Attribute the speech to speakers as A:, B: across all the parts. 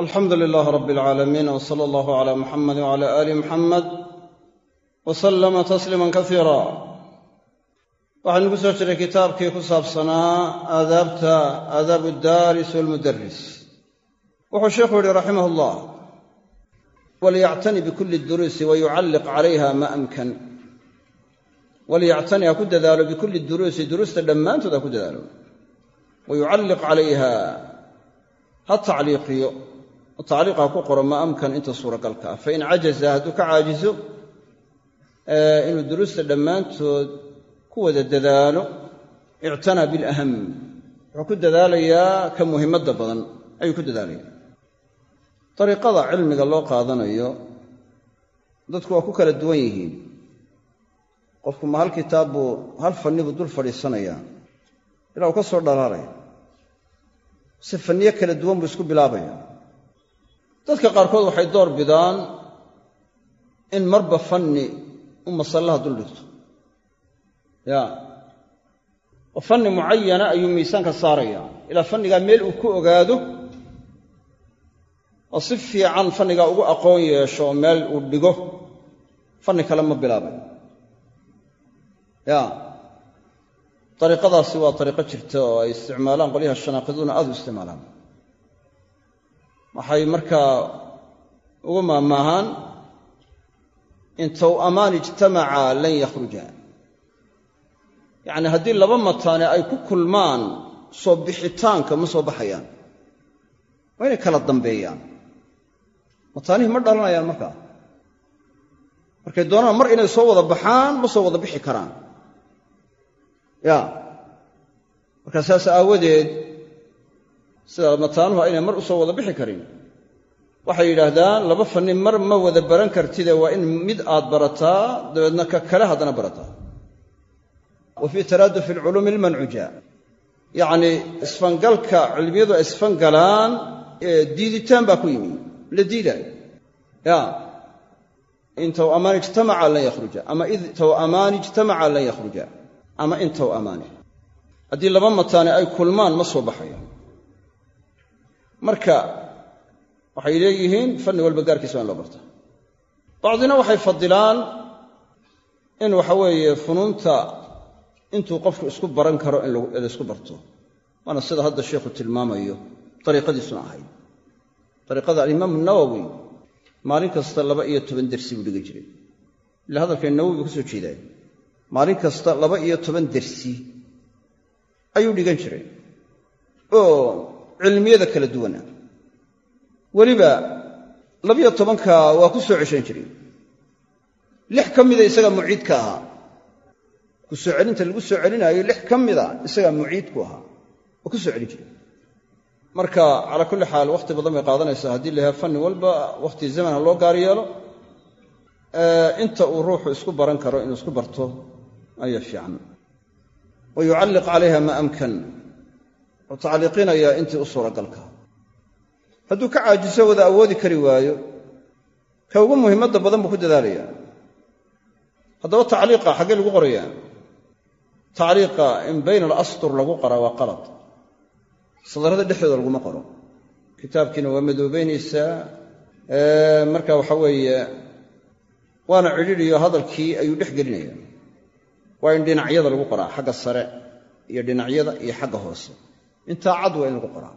A: alxamdu lilaah rab alcaalamiin w sala allahu cala muxamadi wcala aali muxamed wa sallama tasliiman kasiira waxaynu ku soo jiray kitaabkii ku saabsanaa aadaabta aadaabu addaaris walmudaris wuxuu sheikhu yihi raximah allah walyactani bikulli duruusi wa yucalliq calayha ma amkan. Walyactani ha ku dadaalo bikulli duruusi duruusta dhammaantood ha ku dadaalo. Wa yucalliq ha tacliiqiyo tacliiqa ku qoro ma amkan inta suuragalka ah. Fain cajaza hadduu ka caajizo inuu duruusta dhammaantood ku wada dadaalo ictanaa bilaham wuxuu ku dadaalayaa ka muhimadda badan ayuu ku dadaalaya dariiqada cilmiga loo qaadanayo dadku waa ku kala duwan yihiin. Qofku ma hal kitaab buu hal fanni buu dul fadhiisanayaa. Ilaa uu ka soo dhalaalaya. Si fanniyo kala duwan buu isku bilaabaya dadka qaarkood waxay door bidaan in marba fanni u masallaha dul dhigto. Ya. Oo fanni mucayana ayuu miisaanka saaraya. Ilaa fannigaa meel uu ku ogaado oo si fiican fannigaa ugu aqoon yeesho oo meel uu dhigo fanni kale ma bilaabay ya. Dariiqadaasi waa dariiqo jirta oo ay isticmaalaan qolyaha shanaaqiduuna aad u isticmaalaan waxay markaa ugu maahmaahaan in tow-amaan ijtamaca lan yakhruja. Yacni haddii laba mataane ay ku kulmaan soo bixitaanka ma soo baxayaan. Waa inay kala dambeeyaan. Mataanihii ma dhalanayaan markaa markay doonaan mar inay soo wada baxaan ma soo wada bixi karaan. Ya markaa saas aawadeed sida mataanuhu aynay mar u soo wada bixi karin. Waxay yidhaahdaan laba fanni mar ma wada baran kartide waa in mid aad barataa dabeedna ka kale haddana barataa. Wa fii taraadufi alculuumi almancuja yacnii isfangalka cilmiyadu ay isfangalaan diiditaan baa ku yimi la diidaayo ya. In tow-amaani ijtamaca lan yakhruja ama id tow-amaani ijtamaca lan yakhruja ama in tow-amaani haddii laba mataane ay kulmaan ma soo baxayo marka waxay leeyihiin fanni walba gaarkiisa waa in loo barta. Bacdina waxay fadilaan in waxa weeye funuunta intuu qofku isku baran karo in laysku barto. Waana sida hadda sheikhu tilmaamayo dariiqadiisuna ahayd. Dariiqada alimaamu nawowi maalin kasta laba iyo toban dersi buu dhigan jiray. Ila hadalka nawowi buu ka soo jeedaay maalin kasta laba iyo toban dersi ayuu dhigan jiray. Oo cilmiyada kala duwana. Weliba labiyo tobanka waa ku soo ceshan jiray. Lix ka mida isagaa muciidka ahaa. Ku soo celinta lagu soo celinaayo lix ka mida isagaa muciidku ahaa. Oo ku soo celin jiray. Marka calaa kulli xaal wakhti badan bay qaadanaysaa. Haddii layahay fanni walba wakhti zaman loo gaar yeelo inta uu ruuxu isku baran karo inuu isku barto ayaa fiican. Wa yucalliq calayha ma amkan oo tacliiqinayaa intii u suuragalka. Hadduu ka caajiso wada awoodi kari waayo ka ugu muhimadda badan buu ku dadaalayaa. Haddaba tacliiqa xaggee lagu qorayaa. Tacliiqa in bayna alastur lagu qoraa waa qalad. Sadarrada dhexdooda laguma qoro. Kitaabkiina waa madoobaynaysaa marka waxa weeye waana cidhiidhiyo hadalkii ayuu dhex gelinaya waa in dhinacyada lagu qoraa xagga sare iyo dhinacyada iyo xagga hoose intaa cad waa in lagu qoraa.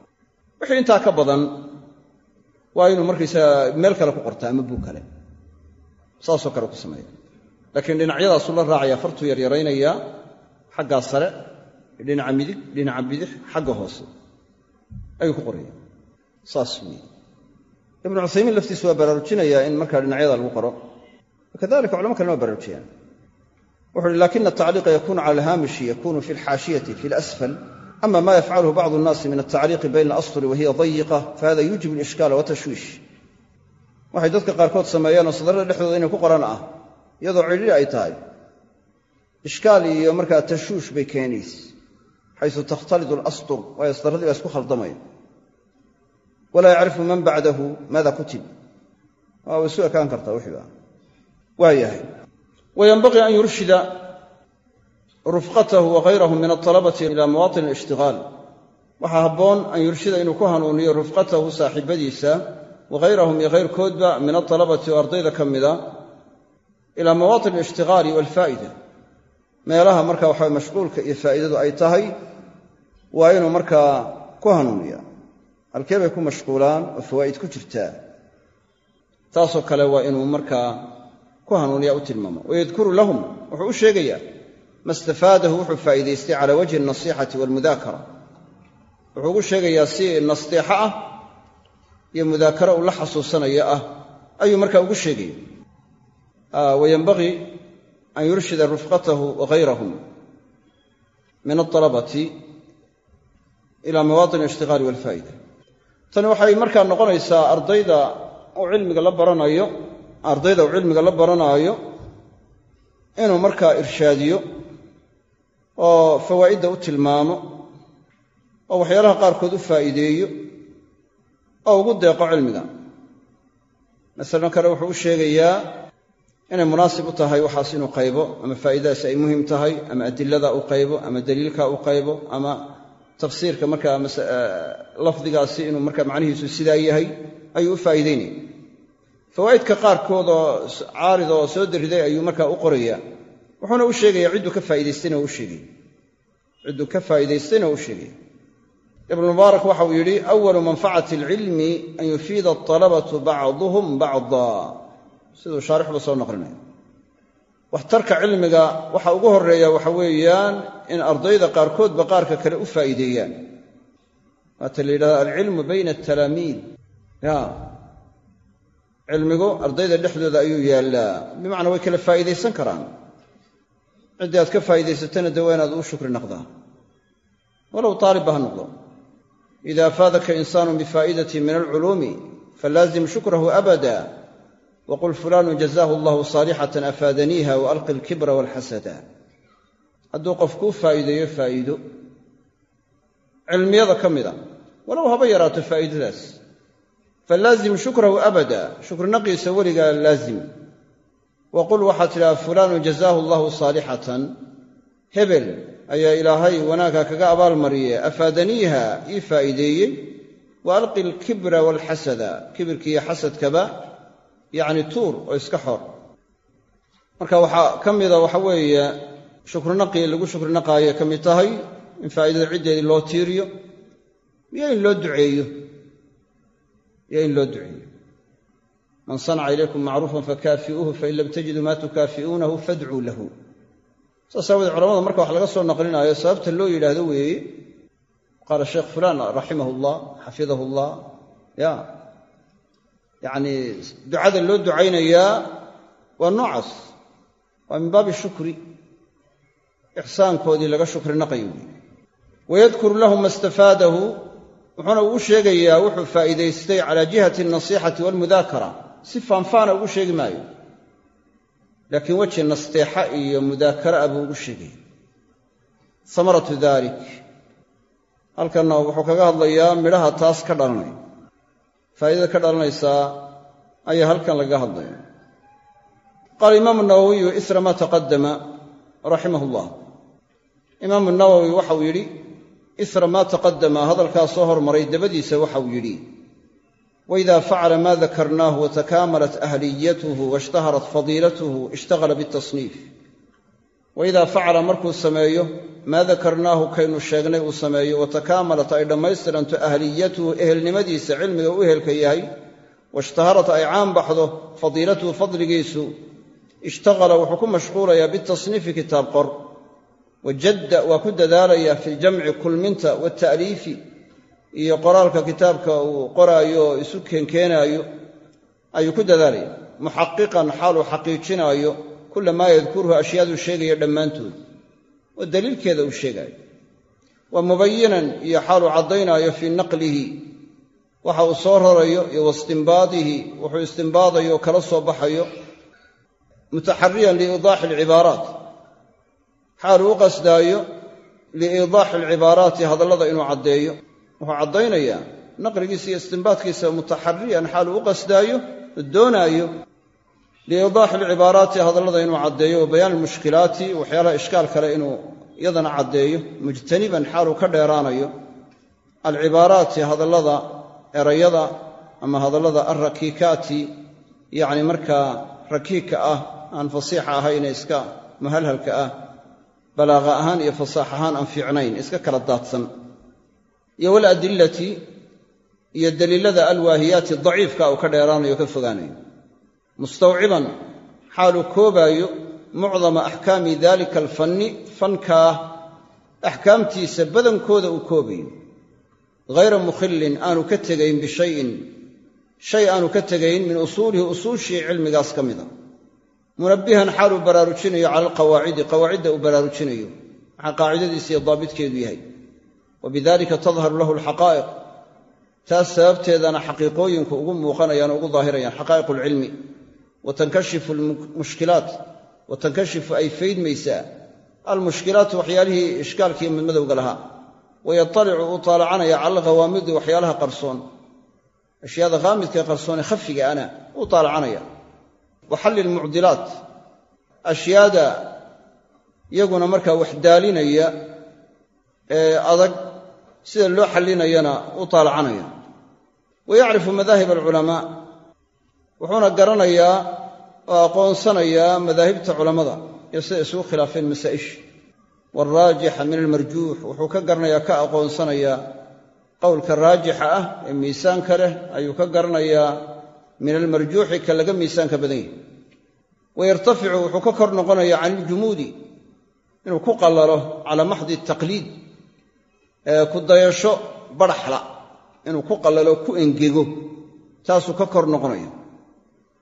A: Wixii intaa ka badan waa inuu markaysaga meel kale ku qortaa ama buug kale. Saasoo kale ku sameeya laakiin dhinacyadaasuu la raacaya fartuu yaryaraynayaa xaggaa sare dhinaca midig dhinaca bidix xagga hoose. Ayuu ku qoraya saas weeye. Ibnu cuthaymiin laftiisu waa baraarujinayaa in markaa dhinacyada lagu qoro. Wakadalika culamo kalena waa baraarujiyaan. Wuxu uhi lakina atacliiqa yakunu cala alhaamishi yakunu fi alxaashiyati fi alasfal ama ma yafcaluhu bacdu nnaasi min altacliiqi bayna alasturi wa hiya dayiqa fahada yuujib alishkaala watashwiish waxay dadka qaarkood sameeyaan oo sadarrada dhexdooda inay ku qoraan ah iyadoo cidhiri ay tahay ishkaal iyo markaa tashwiish bay keenayse xaysu takhtalidu alastur waayo sadarradii baa isku khaldamaya walaa yacrifu man bacdahu maada kutib waa way isu ekaan kartaa rufqatahu wagayrahu min alطalabati ila mawaatin alishtigaal waxaa habboon an yurshida inuu ku hanuuniyo rufqatahu saaxiibadiisa wahayrahum iyo hayrkoodba min atalabati oo ardayda ka mida ilaa mawaatin alishtigaali waalfaa'ida meelaha marka waxa mashquulka iyo faa'idadu ay tahay waa inuu markaa ku hanuuniya halkee bay ku mashquulaan oo fawaa'id ku jirtaa? Taasoo kale waa inuu markaa ku hanuuniya u tilmaamo. Wayadkuru lahum wuxuu u sheegayaa ma stafaadahu wuxuu faa'iidaystay cala wajhi alnasiixati waalmudaakara wuxuu ugu sheegayaa si nasteexo ah iyo mudaakaro uu la xasuusanaya ah ayuu markaa ugu sheegaya wayanbagii an yurshida rufqatahu wahayrahum min alطalabati ila mawaatin alishtigaali walfaa'ida tani waxay markaa noqonaysaa ardayda uu cilmiga la baranayo ardayda uu cilmiga la baranaayo inuu markaa irshaadiyo oo fawaa'idda u tilmaamo oo waxyaalaha qaarkood u faa'iideeyo oo ugu deeqo cilmiga. Masalan kale wuxuu u sheegayaa inay munaasib u tahay waxaas inuu qaybo ama faa'iidadaasi ay muhiim tahay ama adilada u qaybo ama daliilka u qaybo ama tafsiirka markaa lafdigaasi inuu markaa macnihiisu sidaa yahay ayuu u faa'iideynaya fawaa'idka qaarkood oo caarid oo soo dariday ayuu markaa u qorayaa wuxuuna u sheegaya cidduu ka faa'idaystayna u sheegaya cidduu ka faa'idaystayna u sheegaya ibnumubaarak waxa uu yidhi awalu manfacati alcilmi an yufiida atalabatu bacduhum bacda siduu shaarixuba soo naqlinaya waxtarka cilmiga waxa ugu horreeya waxa weeyaan in ardayda qaarkoodba qaarka kale u faa'iideeyaan. Waata la yidhahda alcilmu bayna altalaamiid ya cilmigu ardayda dhexdooda ayuu yaallaa bimacnaa way kala faa'iidaysan karaan ciddii aad ka faa'iidaysatana dee waa inaad uu shukri naqdaa. Walow taalibba ha noqdo. Ida afaadaka insaanu bifaa'idati min alculuumi falaazim shukrahu abada waqul fulaanu jazaahu allahu saalixatan afaadaniiha wa alqi alkibra walxasada. Hadduu qof kuu faa'iideeyo faa'iido. Cilmiyada ka mida. Walow haba yaraato faa'iidadaas. Falaazim shukrahu abada shukrinaqiisa weligaa laazim wa qul waxaad tidhaha fulaanu jazaahu allahu saalixatan hebel ayaa ilaahay wanaagha kaga abaalmariye afaadaniiha ii faa'iideeyey wa alqi alkibra waalxasada kibirkiiyo xasadkaba yacni tuur oo iska xor marka waxaa ka mida waxa weeye shukrinaqii lagu shukrinaqaayo ka mid tahay in faa'iidada ciddeedii loo tiiriyo iyo in loo duceeyo iyo in loo duceeyo man sanaca ilaykum macruufan fakaafi'uuhu fain lam tajiduu maa tukaafi'uunahu fadcuu lahu. Saas aawoodee culamada marka wax laga soo naqlinaayo sababta loo yidhaahdo weeye qaala sheekh fulaan raximahu llah xafidahu llah ya yacnii ducada loo ducaynayaa waa noocaas waa min baabi shukri ixsaankoodii laga shukri naqayo wey wayadkuru lahu ma istafaadahu wuxuuna ugu sheegayaa wuxuu faa'iidaystay calaa jihati alnasiixati waalmudaakara si faanfaana ugu sheegi maayo. Laakiin weji nasteexa iyo mudaakara ah buu ugu sheegaya samaratu dalik halkanna wuxuu kaga hadlayaa midhaha taas ka dhalanaya faa'iidada ka dhalanaysaa ayaa halkan lagaga hadlaya qaala imaamu nawowiyu isra maa taqadama raximah llah imaamu nawowi waxauu yidhi isra maa taqadama hadalkaa soo hormaray dabadiisa waxauu yidhi waida facala ma dakarnaahu watakaamalat ahliyatuhu waishtaharat fadiilatuhu ishtaghala bitasniif waidaa facala markuu sameeyo maa dakarnaahu kaynu sheegnay uu sameeyo watakaamalat ay dhammaystiranto ahliyatuhu ehelnimadiisa cilmiga u ehelka yahay waishtaharat ay caan baxdo fadiilatuhu fadligiisu ishtaqala wuxuu ku mashquulayaa bitasniifi kitaab qor wajadda waa ku dadaalayaa fi ljamci kulminta wata'liifi iyo qoraalka kitaabka uu qoraayo oo isu keenkeenaayo ayuu ku dadaalaya. Muxaqiqan xaaluu xaqiijinaayo kula maa yadkuruhu ashyaaduu sheegaya dhammaantood. Oo daliilkeeda uu sheegaayo. Wa mubayinan iyo xaaluu caddaynaayo fii naqlihi. Waxa uu soo rarayo iyo waistimbaadihi wuxuu istimbaadayo kala soo baxayo. Mutaxariyan liiidaaxi alcibaaraat xaaluu u qasdaayo liiidaaxi alcibaaraati hadallada inuu caddeeyo wuxuu caddaynayaa naqligiisa iyo istimbaadkiisa mutaxariyan xaaluu u qasdaayo oo doonaayo liiidaaxi alcibaaraati hadallada inuu caddeeyo wa bayaan almushkilaati waxyaalaha ishkaal kale inuu iyadana caddeeyo mujtaniban xaaluu ka dheeraanayo alcibaaraati hadallada erayada ama hadallada alrakiikaati yacni markaa rakiika ah aan fasiixa ahayne iska muhalhalka ah balaaqa ahaan iyo fasaax ahaan aan fiicnayn iska kala daadsan iyo waladillati iyo daliilada alwaahiyaati daciifka uu ka dheeraanayo ka fogaanayo. Mustawciban xaaluu koobaayo mucdama axkaami dalika alfanni fankaa axkaamtiisa badankooda uu koobayo. Hayra mukhillin aanu ka tegayn bishayin shay aanu ka tegayn min usuulihi usuushii cilmigaas ka mida munabbihan xaaluu baraarujinayo cala alqawaacidi qawaacidda uu baraarujinayo. Maxaa qaacidadiisa iyo daabitkeedu yahay wa bidalika tadharu lahu alxaqaa'iq taas sababteedana xaqiiqooyinku ugu muuqanayaan o ugu daahirayaan xaqaa'iq alcilmi. wa tankashifu almushkilaat tankashifu ay faydmaysaa almushkilaatu waxyaalihii ishkaalkiiyo madmadowga lahaa wayatalicu uu taalacanaya cala alghawaamidi waxyaalaha qarsoon ashyaada haamidka ee khafiga ana uu taalacanaya wa xalli almucdilaat ashyaada iyaguna markaa wax daalinaya ee adag sida loo xallinayana u taalacanaya wa yacrifu madaahib alculamaa wuxuuna garanayaa oo aqoonsanayaa madaahibta culammada iyo siday isugu khilaafeen masaa'isha waalraajixa min almarjuux wuxuu ka garanayaa ka aqoonsanayaa qowlka raajixa ah ee miisaanka leh ayuu ka garanayaa min almarjuuxi ka laga miisaanka badan yahay. Wayartaficu wuxuu ka kor noqonayaa can iljumuudi inuu ku qallalo calaa maxdi taqliid ku dayasho badhaxla inuu ku qallalo ku engego taasuu ka kor noqonaya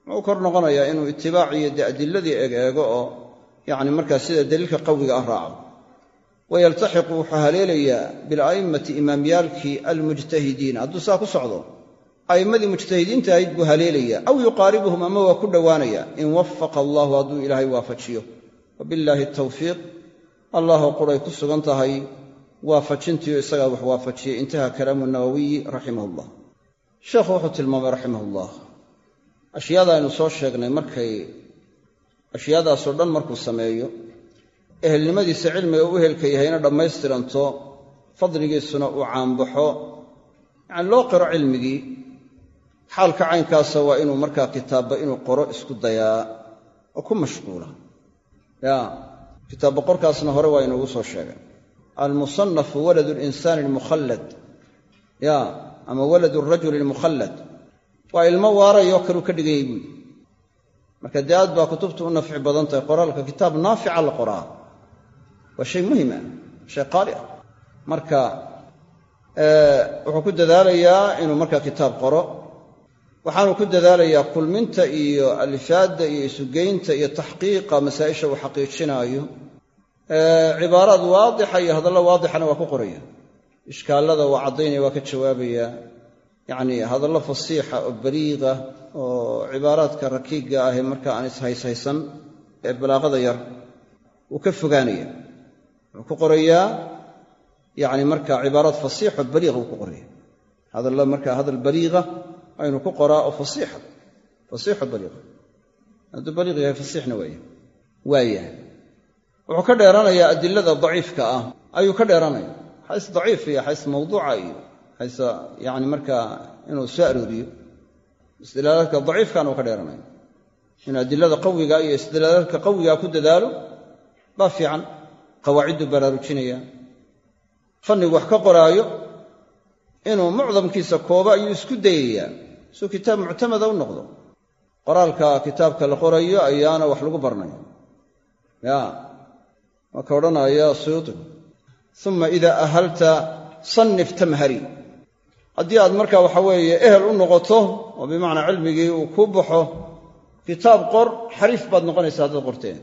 A: muxuu kor noqonayaa inuu itibaaciyo dee adilladii eeg eego oo yacni markaa sida daliilka qawiga ah raaco. Wayaltaxiqu wuxuu haleelayaa bila'immati imaamyaalkii almujtahidiin hadduu saa ku socdo a'immadii mujtahidiinta ahayd buu haleelayaa. Aw yuqaaribuhum ama waa ku dhowaanaya. In wafaqa allahu hadduu ilaahay waafajiyo. Wabillaahi tawfiiq. Allahoo quray ku sugan tahay waafajintiio isagaa wax waafajiyey. Intaha kalaamu nawowiyi raximah llah sheekhu wuxuu tilmaamay raximah ullah ashyaada aynu soo sheegnay markay ashyaadaasoo dhan markuu sameeyo ehelnimadiisa cilmiga u ehelka yahayna dhammaystiranto fadligiisuna uu caanbaxo. Yacani loo qiro cilmigii xaalka caynkaasa waa inuu markaa kitaabba inuu qoro isku dayaa oo ku mashquula. Ya kitaabba qorkaasna hore waa inuugu soo sheegay almusanafu waladu linsaani almukhallad ya ama waladu rajuli almukhallad waa ilmo waarayoo kaluu ka dhigan yahy buuli marka dee aad baa kutubtu u nafci badan tahay qoraalka kitaab naafica la qoraa waa shay muhima shay qaali ah marka wuxuu ku dadaalayaa inuu markaa kitaab qoro waxaanu ku dadaalayaa kulminta iyo alifaadda iyo isugeynta iyo taxqiiqa masaa'isha uu xaqiijinaayo cibaaraad waadixa iyo hadallo waadixana waa ku qoraya. Ishkaallada waa caddaynaya waa ka jawaabaya. Yacni hadallo fasiixa oo baliiqa oo cibaaraadka rakiigga ah ee marka aan ishayshaysan ee balaaqada yar wuu ka fogaanaya. Wuxuu ku qorayaa yacni marka cibaaraad fasiixo baliiqa wuu ku qoraya hadallo marka hadal baliiqa aynu ku qoraa oo fasiixa fasiixo baliiqa hadduu baliiq yahay fasiixna waaya waayahay wuxuu ka dheeranayaa adilada daciifka ah. Ayuu ka dheeranaya xays daciif iyo xays mawduuca iyo xays yani markaa inuu soo arooriyo. Istidlaalaadka daciifkana uu ka dheeranaya inuu adilada qawiga iyo istidlaalaadka qawiga ku dadaalo baa fiican. Qawaacidduu baraarujinaya fannigu wax ka qoraayo inuu mucdamkiisa koobo ayuu isku dayayaa. Suu kitaab muctamada u noqdo. Qoraalka kitaabka la qorayo ayaana wax lagu barnaya ya waa ka odhanaya suyuuti. Uma idaa ahalta sannif tamhari haddii aad marka waxa weeye ehel u noqoto oo bimacnaa cilmigii uu kuu baxo kitaab qor xariif baad noqonaysaa haddaad qorteen.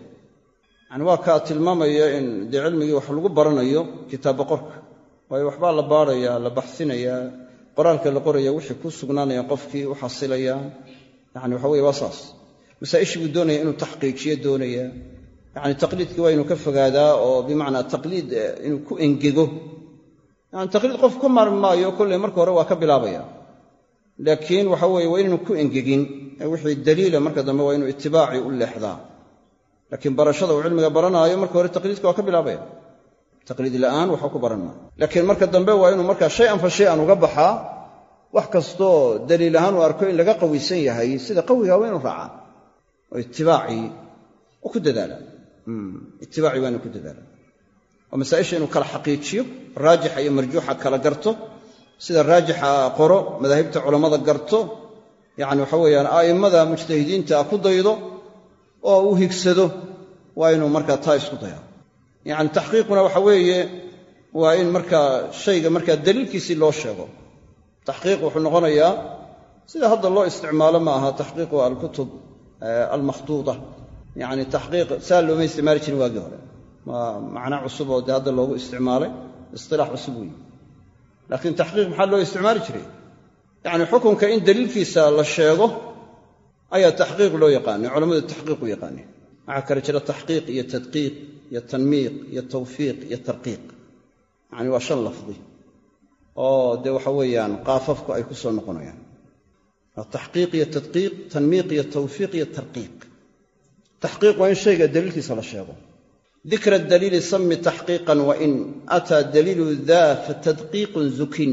A: Yani waa kaa tilmaamaya in dee cilmigii wax lagu baranayo kitaabba qorka. Waayo waxbaa la baadhayaa la baxsinayaa qoraalka la qoraya wixii ku sugnaanaya qofkii u xasilaya yani waxa weye waa saas. Masaa'ishii buu doonaya inuu taxqiijiyo doonaya yani taqliidkii waa inuu ka fogaadaa oo bimacnaa taqliid inuu ku engego. Yani taqliid qof ka maarmi kolley marka hore waa ka bilaabaya laakiin waxa weeye waa inaynu ku engegin. Ee wixii daliila marka dambe waa inuu itibaaci u leexdaa. Laakiin barashada uu cilmiga baranaayo marka hore taqliidka waa ka bilaabaya. Taqliid la'aan waxba ku baran maayo laakiin marka dambe waa inuu markaa shay an fa shay an uga baxaa wax kastoo daliil ahaan uu arko in laga qawisan yahay sida qawigaa waa inuu raacaa. Oo itibaacii u ku dadaala itibaacii waa inuu ku dadaala oo masaa'isha inuu kala xaqiijiyo raajixa iyo marjuuxa kala garto sida raajixa qoro madaahibta culammada garto yacni waxa weeyaan a'immada mujtahidiinta ku daydo oo uu higsado waa inuu markaa taa isku dayaa yacni taxqiiquna waxa weeye waa in markaa shayga markaa daliilkiisii loo sheego. Taxqiiq wuxuu noqonayaa sida hadda loo isticmaalo ma aha taxqiiqu alkutub almakhduuda yacni taxqiiq saa looma isticmaali jirin waagii hore waa macna cusub oo dee hadda loogu isticmaalay istilaax cusub weeye laakiin taxqiiq maxaa loo isticmaali jiray yacni xukunka in daliilkiisa la sheego ayaa taxqiiq loo yaqaanay culammadu taxqiiq u yaqaaneen waxaa kale jira taxqiiq iyo tadqiiq iyo tanmiiq iyo tawfiiq iyo tarqiiq yacni waa shan lafdi oo dee waxa weeyaan qaafafku ay ku soo noqonayaan taxqiiq iyo tadqiiq tanmiiq iyo tawfiiq iyo tarqiiq taxqiiq waa in shayga daliilkiisa la sheego dikra daliili sami taxqiiqan wain ataa daliilu daa fatadqiiqun zukin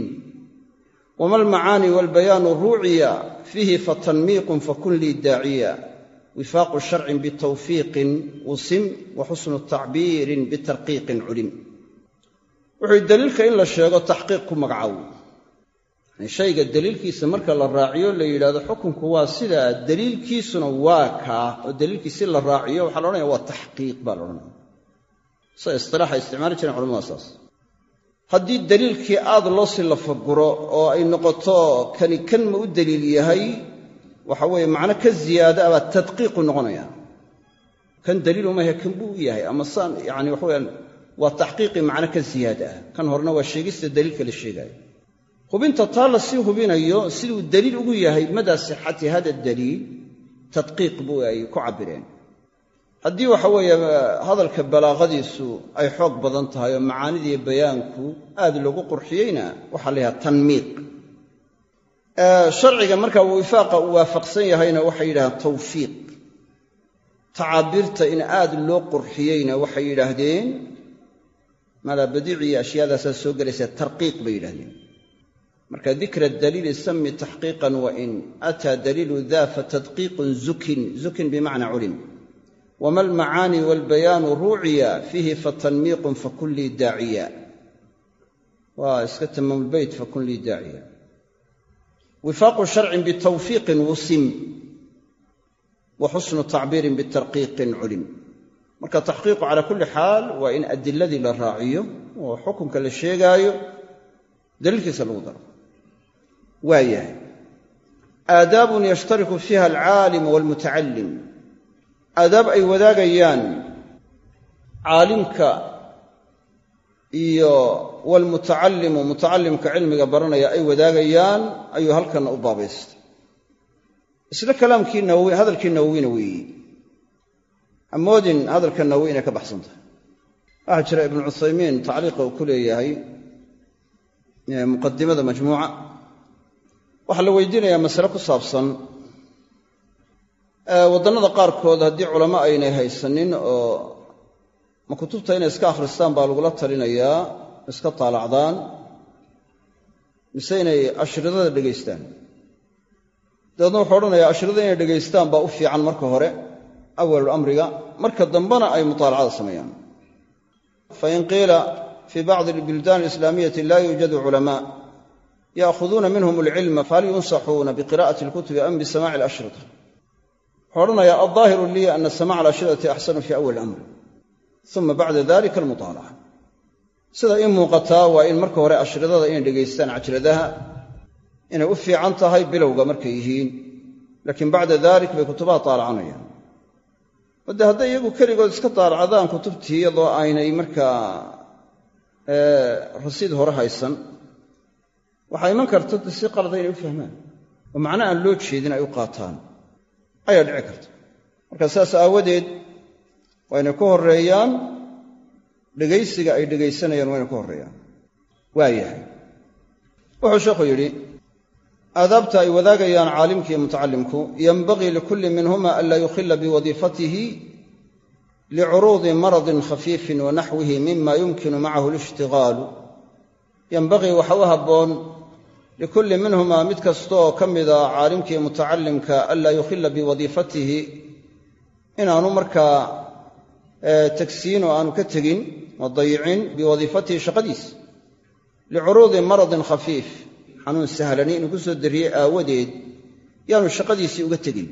A: wama almacaani walbayaanu ruuciya fiihi fatanmiiqun fakun lii daaciya wifaaqu sharcin bitawfiiqin usim wa xusnu tacbiirin bitarqiiqin culim wuxuu daliilka in la sheego taxqiiq ku magacaabo yani shayga daliilkiisa marka la raaciyo la yidhahdo xukunku waa sidaa daliilkiisuna waa kaa oo daliilkiisi la raaciyo waxaa la odhanaya waa taxqiiq baa la odhanaya sa istilaaxa isticmaali jireen culamada saas. Haddii daliilkii aad loo si lafaguro oo ay noqoto kani kan ma u daliil yahay waxa weeye macno ka ziyaada abaa tadqiiqu noqonaya. Kan daliil uma yahay kan buu u yahay ama saan yani waxa weyaan waa taxqiiqii macno ka ziyaada ah. Kan horena waa sheegista daliilka la sheegaayo hubinta taa la sii hubinayo siduu daliil ugu yahay madaa sixati hada daliil tadqiiq buu ay ku cabbireen. Haddii waxa weeye hadalka balaaqadiisu ay xoog badan tahay oo macaanidiiyo bayaanku aad loogu qurxiyeyna waxaa la yidhaha tanmiiq. Sharciga marka wifaaqa uu waafaqsan yahayna waxay yidhahdeen tawfiiq. Tacaabiirta in aad loo qurxiyeyna waxay yidhaahdeen malaa badiici iyo ashyaadaasaa soo gelaysa tarqiiq bay yidhahdeen marka dikra daliili sami taxqiiqan wain ataa daliilu daa fatadqiiqun zukin. Zukin bimacna culim. Wama almacaani walbayaanu ruuciya fiihi fatanmiiqun fakun lii daaciya. Waa iska tamaamulbeyt fakun lii daaciya. Wifaaqu sharcin bitawfiiqin wusim. Wa xusnu tacbiirin bitarqiiqin culim. Marka taxqiiqu calaa kulli xaal waa in adiladii la raaciyo oo xukunka la sheegaayo waa yahay aadaabun yashtariku fiiha alcaalimu walmutacalim aadaab ay wadaagayaan caalimka iyo walmutacallimu mutacallimka cilmiga baranaya ay wadaagayaan ayuu halkanna u baabaystay isla kalaamkii nawowi hadalkii nawowina weeye amoodin hadalka nawowi inay ka baxsan tahay waxaa jira ibnu cuthaymiin tacliiqa uu ku leeyahay muqadimada majmuuca waxaa la weydiinayaa masale ku saabsan waddannada qaarkood haddii culamo aynay haysanin oo ma kutubta inay iska akhristaan baa lagula talinayaa iska taalacdaan mise inay ashridada dhegaystaan. Dabeedna wuxuu odhanayaa ashridada inay dhegaystaan baa u fiican marka hore awalul amriga marka dambena ay mutaalacada sameeyaan. Fain qiila fii bacdi albildan alislaamiyati laa yuujadu culamaa ya'khuduuna minhum alcilma fahal yunsaxuuna biqira'ati alkutubi am bisamaci alashrita wuxuu odhanayaa aldaahiru lii ana samaca alashridati axsanu fii awali amri uma bacda dalika almutaalaca sida ii muuqataa waa in marka hore ashridada inay dhegaystaan cajradaha inay u fiican tahay bilowga markay yihiin laakiin bacda dalik bay kutubaha taalacanayaan ode hadday iyagu keligood iska taalacadaan kutubtii iyadoo aynay markaa rasiid hore haysan waxaa iman karta si qalada inay u fahmaan. Oo macno aan loo jeedin ay u qaataan. Ayaa dhici karta. Marka saas aawadeed waa inay ku horeeyaan dhegaysiga ay dhegaysanayaan waa inay ku horreeyaan. Waa yahay. Wuxuu sheekhu yidhi aadaabta ay wadaagayaan caalimka iyo mutacallimku yenbagii likulli minhuma an laa yukhila biwadiifatihi licuruudi maradin khafiifin wa naxwihi mima yumkinu macahu lishtigaalu. Yenbagii waxa u habboon likulli minhumaa mid kastaoo ka mida caalimkii mutacalimka anlaa yukhila biwadiifatihi inaanu markaa tagsiin oo aanu ka tegin oo dayicin biwadiifatihi shaqadiisa licuruudi maradin khafiif xanuun sahlani inuu ku soo dariyey aawadeed yaanu shaqadiisii uga tegin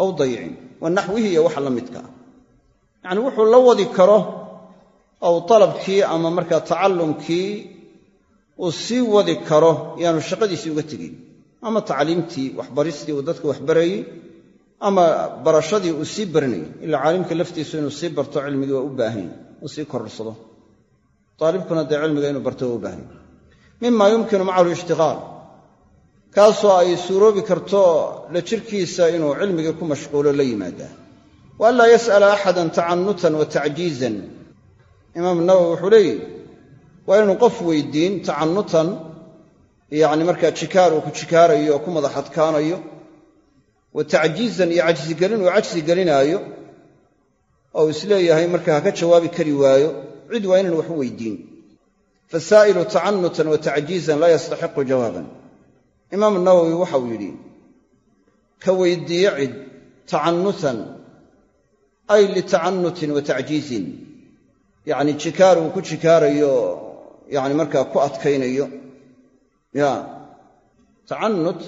A: oo dayicin wa naxwihi iyo waxa la midka ah yacni wuxuu la wadi karo ou dalabkii ama markaa tacallumkii uu sii wadi karo yaanu shaqadiisii uga tegin. Ama tacliimtii waxbaristii uu dadka waxbarayey ama barashadii uu sii baranayey ilaa caalimka laftiisu inuu sii barto cilmigii waa u baahanya uu sii kororsado aalibkuna dee cilmiga inuu barto waa u baahanya mima yumkinu macahu lishtiqaal kaasoo ay suuroobi karto la jirkiisa inuu cilmigii ku mashquulo la yimaadaa wa anlaa yas'ala axadan tacanutan wa tacjiizan imaamu nawowi wuxuu leeyihi waa inuu qof weydiin tacanutan yacni markaa jikaar uu ku jikaarayo oo ku madax adkaanayo wa tacjiizan iyo cajsigelin uu cajsi gelinaayo oo uu is leeyahay marka ha ka jawaabi kari waayo cid waa inaan wax u weydiin. Fasaa'ilu tacanutan wa tacjiizan laa yastaxiqu jawaaban. Imaamu nawowi waxauu yidhi ka weydiiye cid tacanutan ay litacanutin wa tacjiizin. Yacni jikaar uu ku jikaarayo yacni markaa ku adkaynayo ya tacanut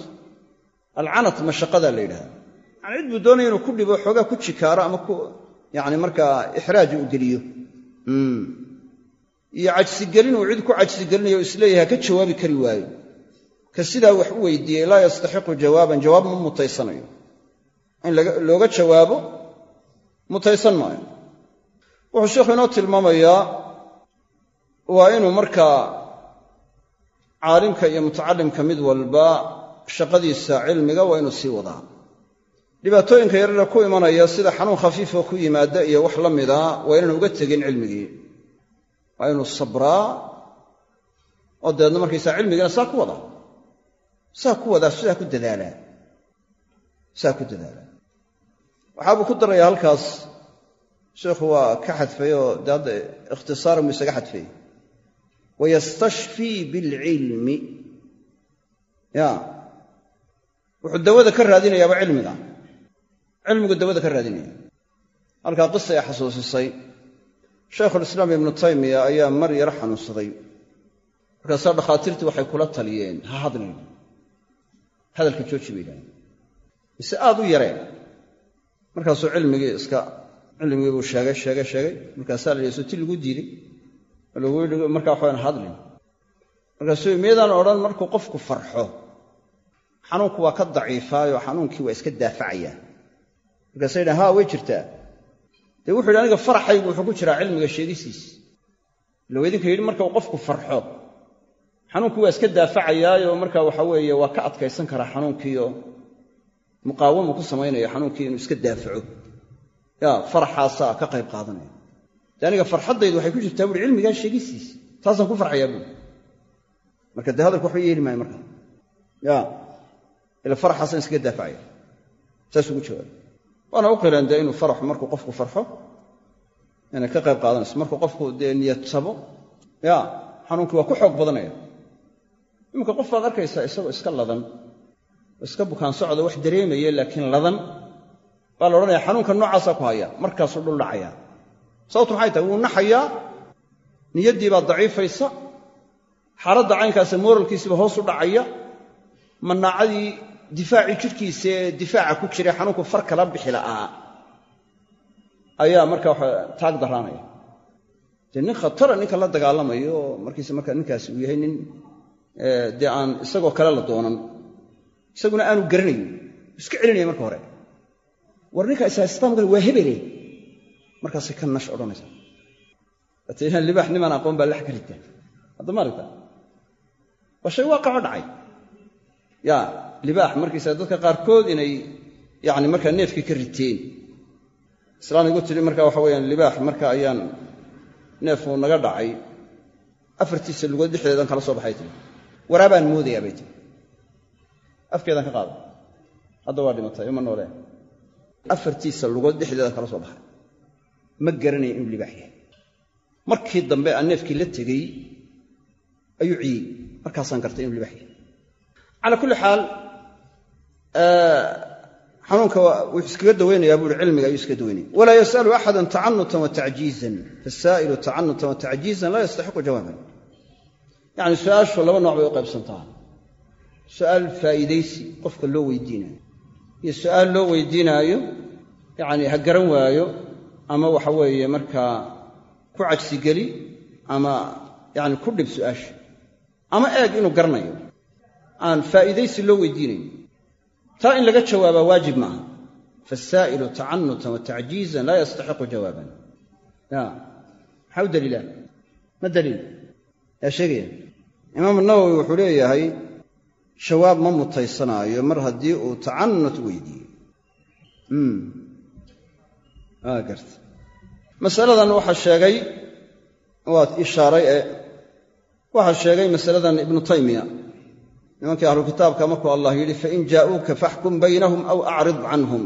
A: alcanat mashaqadaa la yidhahda yani cid buu doonaya inuu ku dhibo xoogaa ku jikaaro ama ku yani markaa ixraaji u geliyo. Iyo cajsigelin uu cid ku cajsigelinayo o is leeyahay ka jawaabi kari waayo. Ka sidaa wax u weydiiyey laa yastaxiqu jawaaban jawaab ma mutaysanayo. In looga jawaabo mutaysan maayo. Wuxuu sheikhu inoo tilmaamayaa waa inuu markaa caalimka iyo mutacalimka mid walba shaqadiisa cilmiga waa inuu sii wadaa. Dhibaatooyinka yarara ku imanaya sida xanuun khafiifoo ku yimaada iyo wax la mida waa inaan uga tegin cilmigii. Waa inuu sabraa oo dabeedna markaysaa cilmigiina saa ku wadaa. Saa ku wadaa sidaa ku dadaalaa saa ku dadaalaa waxaabuu ku darayaa halkaas sheikhu waa ka xadfay oo dee hadda ikhtisaaran buu isaga xadfay wayastashfii bilcilmi ya wuxuu dawada ka raadinayaaba cilmiga cilmigu dawada ka raadinaya halkaa qisa ay xasuusisay shaykhulislaam ibnu taymiya ayaa mar yaro xanuunsaday markaasaa dhakhaatiirtii waxay kula taliyeen ha hadlin hadalka jooji bay yidhahdeen mise aad u yareen markaasuu cilmigii iska cilmigii buu sheegay sheegay sheegay markaasaa la yidhi suti lagu diiday lagu yidhi markaa waxayn hadlin. Markaasuu miyadaan odhan markuu qofku farxo xanuunku waa ka daciifaayo xanuunkii waa iska daafacayaa markaasa yidhahan haa way jirtaa. Dee wuxu yidhi aniga faraxaygu wuxuu ku jiraa cilmiga sheegisiis. Ila idinka yidhi marka uu qofku farxo xanuunkii waa iska daafacayaayo marka waxa weeye waa ka adkaysan karaa xanuunkiioo muqaawamu ku samaynaya xanuunkii inuu iska daafaco. Ya faraxaasaa ka qayb qaadanaya dee aniga farxaddaydu waxay ku jirtaa buui cilmigaa sheegisiis. Taasaan ku farxayaa buui marka dee hadalku waxba yeeli maayo markaa ya. Ila faraxaasaan iskaga daafacaya saasuu ugu jawaabay. Waana u qireen dee inuu faraxu markuu qofku farxo inay ka qayb qaadanayso markuu qofku dee niyadsabo ya. Xanuunkii waa ku xoog badanaya. Iminka qof baad arkaysaa isagoo iska ladan iska bukaan socda wax dareemaya laakiin ladan baa la odhanaya xanuunka noocaasaa ku haya markaasuu dhul dhacaya sababtu maxay tahay wuu naxayaa niyaddii baa daciifaysa xaaladda caynkaasa mooralkiisiba hoos u dhacaya manaacadii difaacii jidhkiisa ee difaaca ku jiray xanuunku far kala bixi la'aa. Ayaa marka waxa taag daraanaya dee nin khatara ninka la dagaalamayo oo markiisa marka ninkaasi uu yahay nin dee aan isagoo kale la doonan isaguna aanu garanayn iska celinaya marka hore. War ninka islaamka waa hebele markaasay ka nash odhanaysaa ate inaan libaax nimaan aqoon baa lax ka ritaa waa shay waaqaco dhacay. Ya libaax markiisa dadka qaarkood inay yani markaa neefkii ka riteen. Islaan igu tidhi marka waxa weyaan libaax marka ayaan neefuu naga dhacay afartiisa lugood dhexdeedan kala soo baxay tii waraabaan moodayaa bay tii afkeedan ka qaada hadda waa dhimatay ima noolee. Afartiisa lugood dhexdeedan kala soo baxay ma garanaya inuu libaax yahay. Markii dambe aan neefkii la tegey ayuu ciyey. Markaasaan gartay inuu libaax yahay. Calaa kulli xaal xanuunka wuxuu iskaga daweynayaa buuhi cilmiga ayuu iskaga daweynaya walaa yas'alu axadan tacanutan wa fasaa'ilu tacanutan wa laa yastaxiqu jawaaban. Yacni su'aashu laba nooc bay u qaybsantaha su'aal faa'iidaysi qofka loo weydiinayo iyo su'aal loo weydiinaayo yacni ha garan waayo ama waxa weeye markaa ku cajsigeli ama yacni ku dhib su'aasha ama eeg inuu garanayo. Aan faa'iidaysi loo weydiinayn. Taa in laga jawaabaa waajib maaha. Faasaa'ilu tacanutan wa tacjiizan laa yastaxiqu jawaaban. Ya maxaa u daliilaa ma daliil. Yaa sheegaya. Imaamu nawowi wuxuu leeyahay jawaab ma mutaysanaayo mar haddii uu tacanut weydiiyo. Waa garta masaladan waxaa sheegay waad ishaaray ee waxaa sheegay masaladan ibnu taymiya. Nimankii ahlu kitaabka markuu allah yidhi fain jaa'uuka faxkum baynahum aw acrid canhum.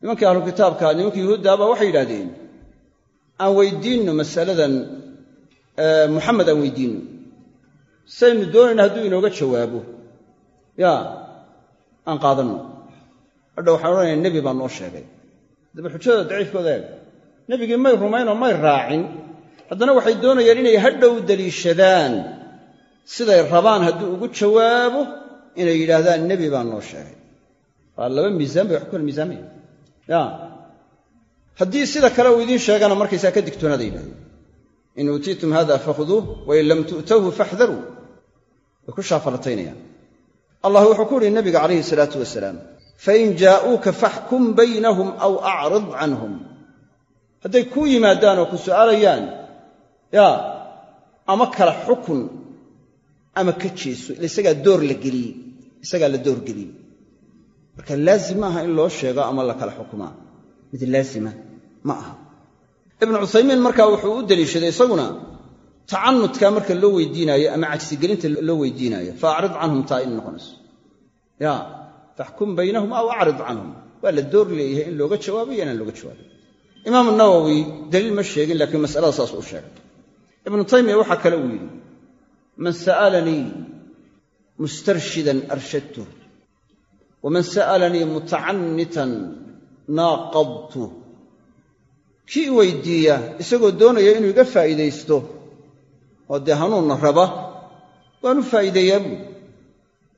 A: Nimankii ahlu kitaabka nimankii yuhuuddaabaa waxay yidhahdeen aan weydiinno masaladan muxamed aan weydiinno. Saynu doonayna hadduu inooga jawaabo. Yaa aan qaadanno. Hadha waxaan odhanaya nebi baa noo sheegay. Daba xujada daciifkooda eeg nebigii may rumaynoo may raacin. Haddana waxay doonayaan inay hadhow daliishadaan siday rabaan hadduu ugu jawaabo inay yidhaahdaan nebi baa noo sheegay. Waa laba miisaan bay wax ku kala miisaamaya ya. Haddii sida kale uu idiin sheegana markaysaa ka digtoonaada yidhahdeen in uutiitum hada fakhuduuh wain lam tu'tawhu faxdaruu. Way ku shaafalataynayaan allah wuxuu ku uhi nabiga calayhi salaatu wasalaam fain jaa'uuka faxkum baynahum aw acrid canhum hadday kuu yimaadaan oo ku su'aalayaan yaa ama kala xukun ama ka jeeso ila isagaa door la geliyey isagaa la door geliyey. Marka laazim ma aha in loo sheego ama la kala xukumaa mid laazima ma aha. Ibnu cuthaymiin markaa wuxuu u deliishaday isaguna tacanudkaa marka loo weydiinaayo ama cagsigelinta loo weydiinaayo fa acrid canhum taa in noqonayso ya faxkum baynahum aw acrid canhum. Waa la door leeyahay in looga jawaabo iyo inaan looga jawaabin imaamu nawowi daliil ma sheegin laakiin masalada saas u sheegay. Ibnu taymiya waxaa kale uu yidhi man sa'alanii mustarshidan arshadtuh waman sa'alanii mutacanitan naaqadtuh kii i weydiiya isagoo doonaya inuu iga faa'iidaysto oo dee hanuunna raba waan u faa'iideeyaa buui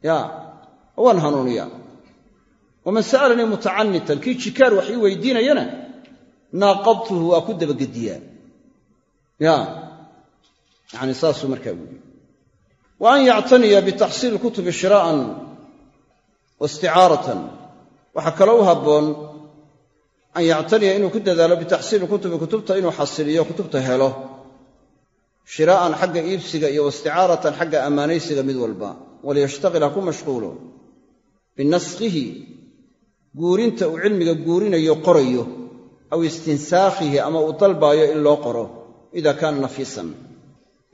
A: ya waan hanuuniyaa. Waman sa'alanii mutacanitan kii jikaar wax ii weydiinayana naaqadtuhu waa ku dabagediyaa ya yacni saasuu markaa yidhi wa an yactaniya bitaxsiili kutubi shiraa'an wa isticaaratan waxaa kaloo u habboon an yactaniya inuu ku dadaalo bitaxsiili kutubi kutubta inuu xasiliyo kutubta helo shiraa'an xagga iibsiga iyo waisticaaratan xagga ammaanaysiga mid walba waliyashtaqil ha ku mashquulo binaskhihi guurinta uu cilmiga guurinayo qorayo aw istinsaakhihi ama uu dalbaayo in loo qoro ida kaana nafiisan.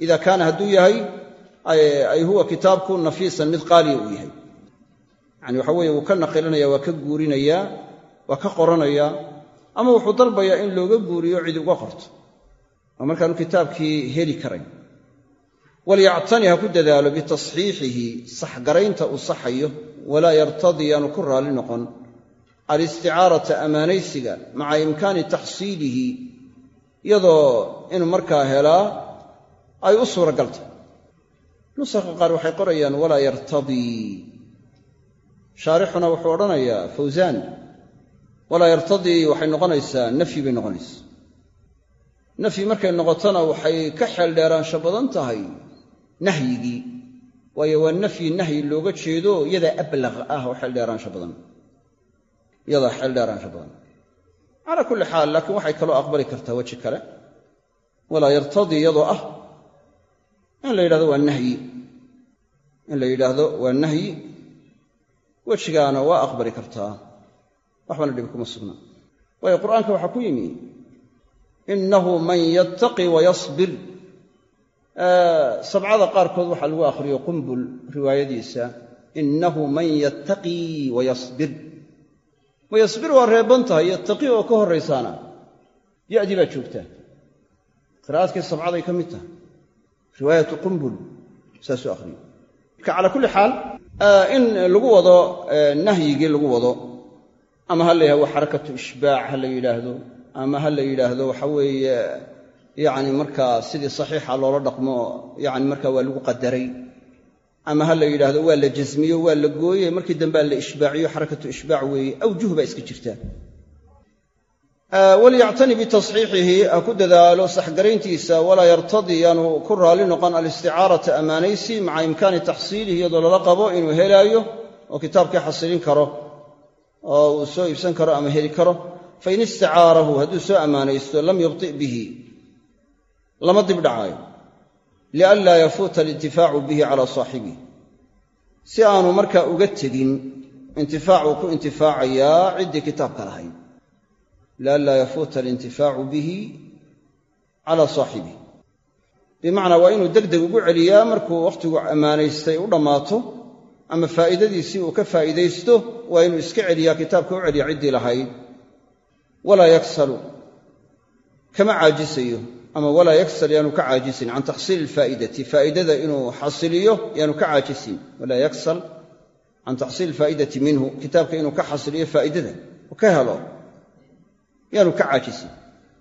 A: Ida kaana hadduu yahay ay huwa kitaabku nafiisan mid qaaliya uu yahay. Yacani waxa weeye wuu ka naqilinaya waa ka guurinayaa waa ka qoranayaa ama wuxuu dalbayaa in looga guuriyo cidi uga qorto. Oo markaanu kitaabkii heli karayn walyactani ha ku dadaalo bitasxiixihi saxgaraynta uu saxayo walaa yartadii aanu ku raalli noqon alisticaarata ammaanaysiga maca imkaani taxsiilihi iyadoo inuu markaa helaa ay u suuragal tahay nusakha qaar waxay qorayaan walaa yartadii. Shaarixuna wuxuu odhanayaa fawsaan walaa yartadii waxay noqonaysaa nafyi bay noqonaysaa. Nafyi markay noqotona waxay ka xeeldheeraansho badan tahay nahyigii waayo waa nafyi nahyi looga jeedo iyadaa ablaq ah oo xeeldheeraansho badan iyadaa xeeldheeraansho badan. Calaa kulli xaal laakiin waxay kaloo aqbali kartaa weji kale. Walaa yartadii iyadoo ah in la yidhahdo waa nahyi. In la yidhaahdo waa nahyi wejigaana waa aqbali kartaa. Waxbana dhibi kuma sugna. Waayo qur'aanka waxaa ku yimi innahu man yattaqi wayasbir sabcada qaarkood waxaa lagu akhriyo qumbul riwaayadiisa innahu man yattaqii wayasbir wayasbir waa reeban tahay yattaqi oo ka horraysaana ya'dii baa joogtaa qiraa'adkii sabcaday ka mid tahay riwaayatu qumbul saasuu akhriyey marka calaa kulli xaal in lagu wado nahyigii lagu wado ama ha la yidhahdo waa xarakatu ishbaac ha la yidhaahdo ama ha la yidhaahdo waxa weeye yacni markaa sidii saxiixa loola dhaqmo yacni markaa waa lagu qadaray ama ha la yidhaahdo waa la jasmiyo waa la gooye markii dambea la ishbaaciyo xarakatu ishbaac weeye awjuh baa iska jirtaa walyactani bitasxiixihi ha ku dadaalo saxgarayntiisa walaa yartadii yaanu ku raalli noqon alisticaarata ammaanaysi maca imkaani taxsiilihi iyadoo lala qabo inuu helaayo oo kitaabkii xasilin karo oo uu soo iibsan karo ama heli karo. Fain istacaarahu hadduu soo ammaanaysto lam yubti' bihi. Lama dibdhacaayo lianlaa yafuuta alintifaacu bihi calaa saaxibihi si aanu markaa uga tegin intifaacuu ku intifaacayaa ciddii kitaabka lahayd lianlaa yafuuta alintifaacu bihi calaa saaxibihi bimacnaa waa inuu deg deg ugu celiyaa markuu wakhtigu ammaanaystay u dhammaato ama faa'iidadiisii uu ka faa'iidaysto waa inuu iska celiyaa kitaabka u celiya ciddii lahayd walaa yaksalu kama caajisayo ama walaa yaksal yaanu ka caajisin can taxsiili ilfaa'idati faa'idada inuu xasiliyo yaanu ka caajisin. Walaa yaksal can taxsiili ilfaa'idati minhu kitaabka inuu ka xasiliyo faa'idada oo ka helo yaanu ka caajisin.